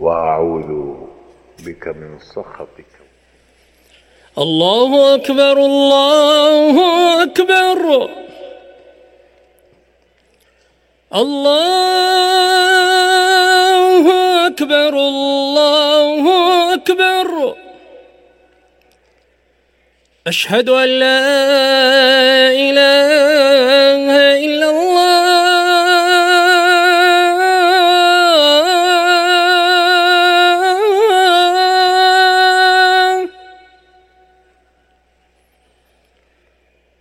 وأعوذ بك من سخطك. الله أكبر الله أكبر. الله أكبر الله أكبر. أشهد أن لا إله